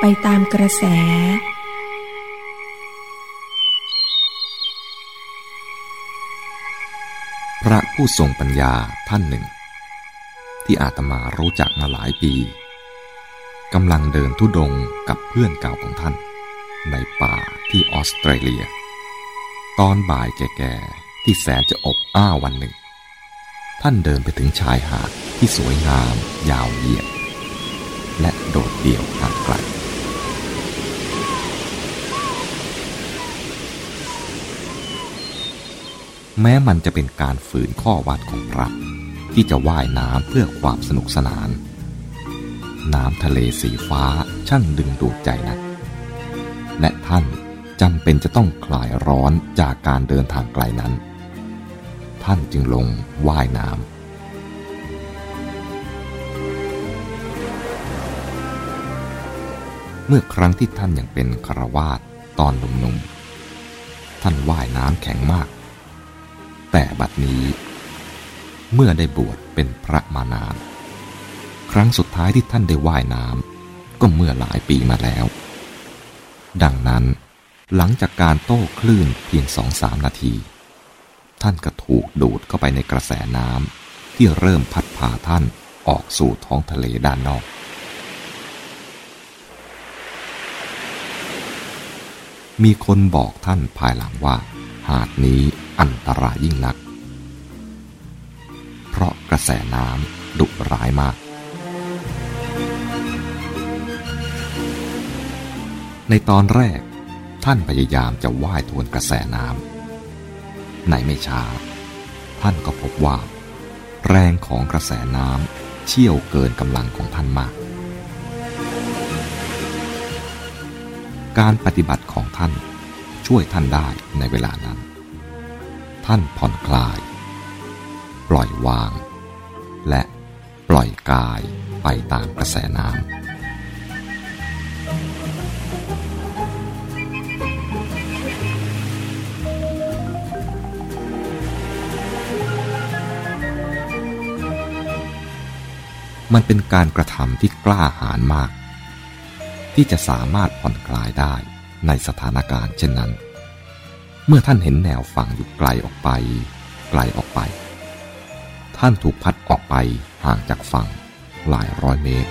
ไปตามกระแส พระผู้ทรงปัญญาท่านหนึ่ง ที่อาตมารู้จักมาหลายปีกำลังเดินทุดงกับเพื่อนเก่าของท่าน ในป่าที่ออสเตรเลีย ตอนบ่ายแก่ๆที่แสนจะอบอ้าววันหนึ่ง ท่านเดินไปถึงชายหาดที่สวยงาม ยาวเหยียด และโดดเดี่ยวห่างไกล แม้มันจะเป็นการฝืนข้อวัดของพระ ที่จะว่ายน้ำเพื่อความสนุกสนาน น้ำทะเลสีฟ้าช่างดึงดูดใจนัก และท่านจำเป็นจะต้องคลายร้อนจากการเดินทางไกลนั้น ท่านจึงลงว่ายน้ำเมื่อครั้งที่ท่านยังเป็นคารวาสตอนหนุ่มๆ ท่านว่ายน้ำแข็งมาก แต่บัดนี้ เมื่อได้บวชเป็นพระมานาน ครั้งสุดท้ายที่ท่านได้ว่ายน้ำก็เมื่อหลายปีมาแล้ว ดังนั้นหลังจากการโต้คลื่นเพียงสองสามนาที ท่านก็ถูกดูดเข้าไปในกระแสน้ำที่เริ่มพัดพาท่านออกสู่ท้องทะเลด้านนอกมีคนบอกท่านภายหลังว่า หาดนี้ อันตรายยิ่งนัก เพราะกระแสน้ำดุร้ายมาก ในตอนแรกท่านพยายามจะว่ายทวนกระแสน้ำในไม่ช้า ท่านก็พบว่า แรงของกระแสน้ำเชี่ยวเกินกำลังของท่านมาก การปฏิบัติของท่านช่วยท่านได้ในเวลานั้น ท่านผ่อนคลาย ปล่อยวาง และปล่อยกายไปตามกระแสน้ำมันเป็นการกระทำที่กล้าหาญมาก ที่จะสามารถผ่อนคลายได้ในสถานการณ์เช่นนั้น เมื่อท่านเห็นแนวฝั่งอยู่ไกลออกไป ไกลออกไป ท่านถูกพัดออกไปห่างจากฝั่งหลายร้อยเมตร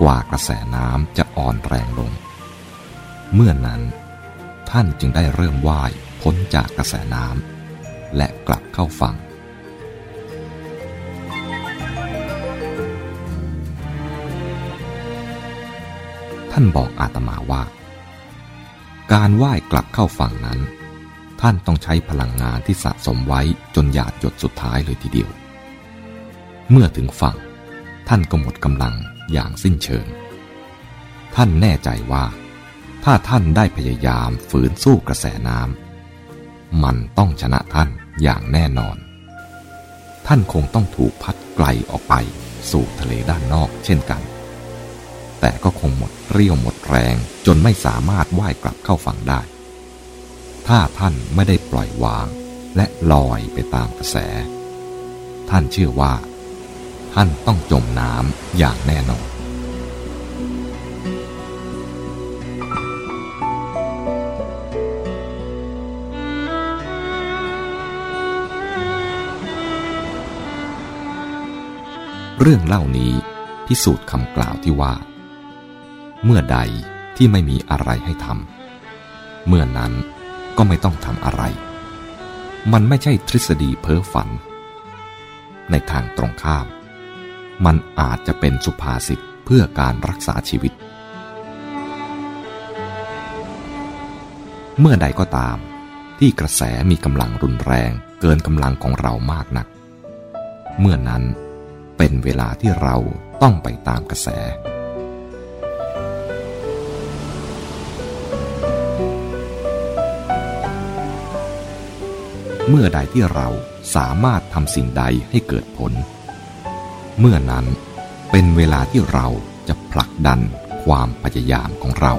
กว่ากระแสน้ำจะอ่อนแรงลง เมื่อนั้นท่านจึงได้เริ่มว่ายพ้นจากกระแสน้ำและกลับเข้าฝั่งท่านบอกอาตมาว่า การว่ายกลับเข้าฝั่งนั้น ท่านต้องใช้พลังงานที่สะสมไว้จนหยาดหยดสุดท้ายเลยทีเดียว เมื่อถึงฝั่ง ท่านก็หมดกำลังอย่างสิ้นเชิง ท่านแน่ใจว่า ถ้าท่านได้พยายามฝืนสู้กระแสน้ำมันต้องชนะท่านอย่างแน่นอน ท่านคงต้องถูกพัดไกลออกไปสู่ทะเลด้านนอกเช่นกัน ก็คงหมดเรี่ยวหมดแรง จนไม่สามารถว่ายกลับเข้าฝั่งได้ ถ้าท่านไม่ได้ปล่อยวาง และลอยไปตามกระแส ท่านเชื่อว่า ท่านต้องจมน้ำอย่างแน่นอนเรื่องเล่านี้พิสูจน์คำกล่าวที่ว่า เมื่อใดที่ไม่มีอะไรให้ทำเมื่อนั้นก็ไม่ต้องทำอะไร มันไม่ใช่ทฤษฎีเพ้อฝัน ในทางตรงข้าม มันอาจจะเป็นสุภาษิตเพื่อการรักษาชีวิต เมื่อใดก็ตาม ที่กระแสมีกำลังรุนแรงเกินกำลังของเรามากนัก เมื่อนั้นเป็นเวลาที่เราต้องไปตามกระแส เมื่อใดที่เราสามารถทำสิ่งใดให้เกิดผล เมื่อนั้นเป็นเวลาที่เราจะผลักดันความพยายามของเรา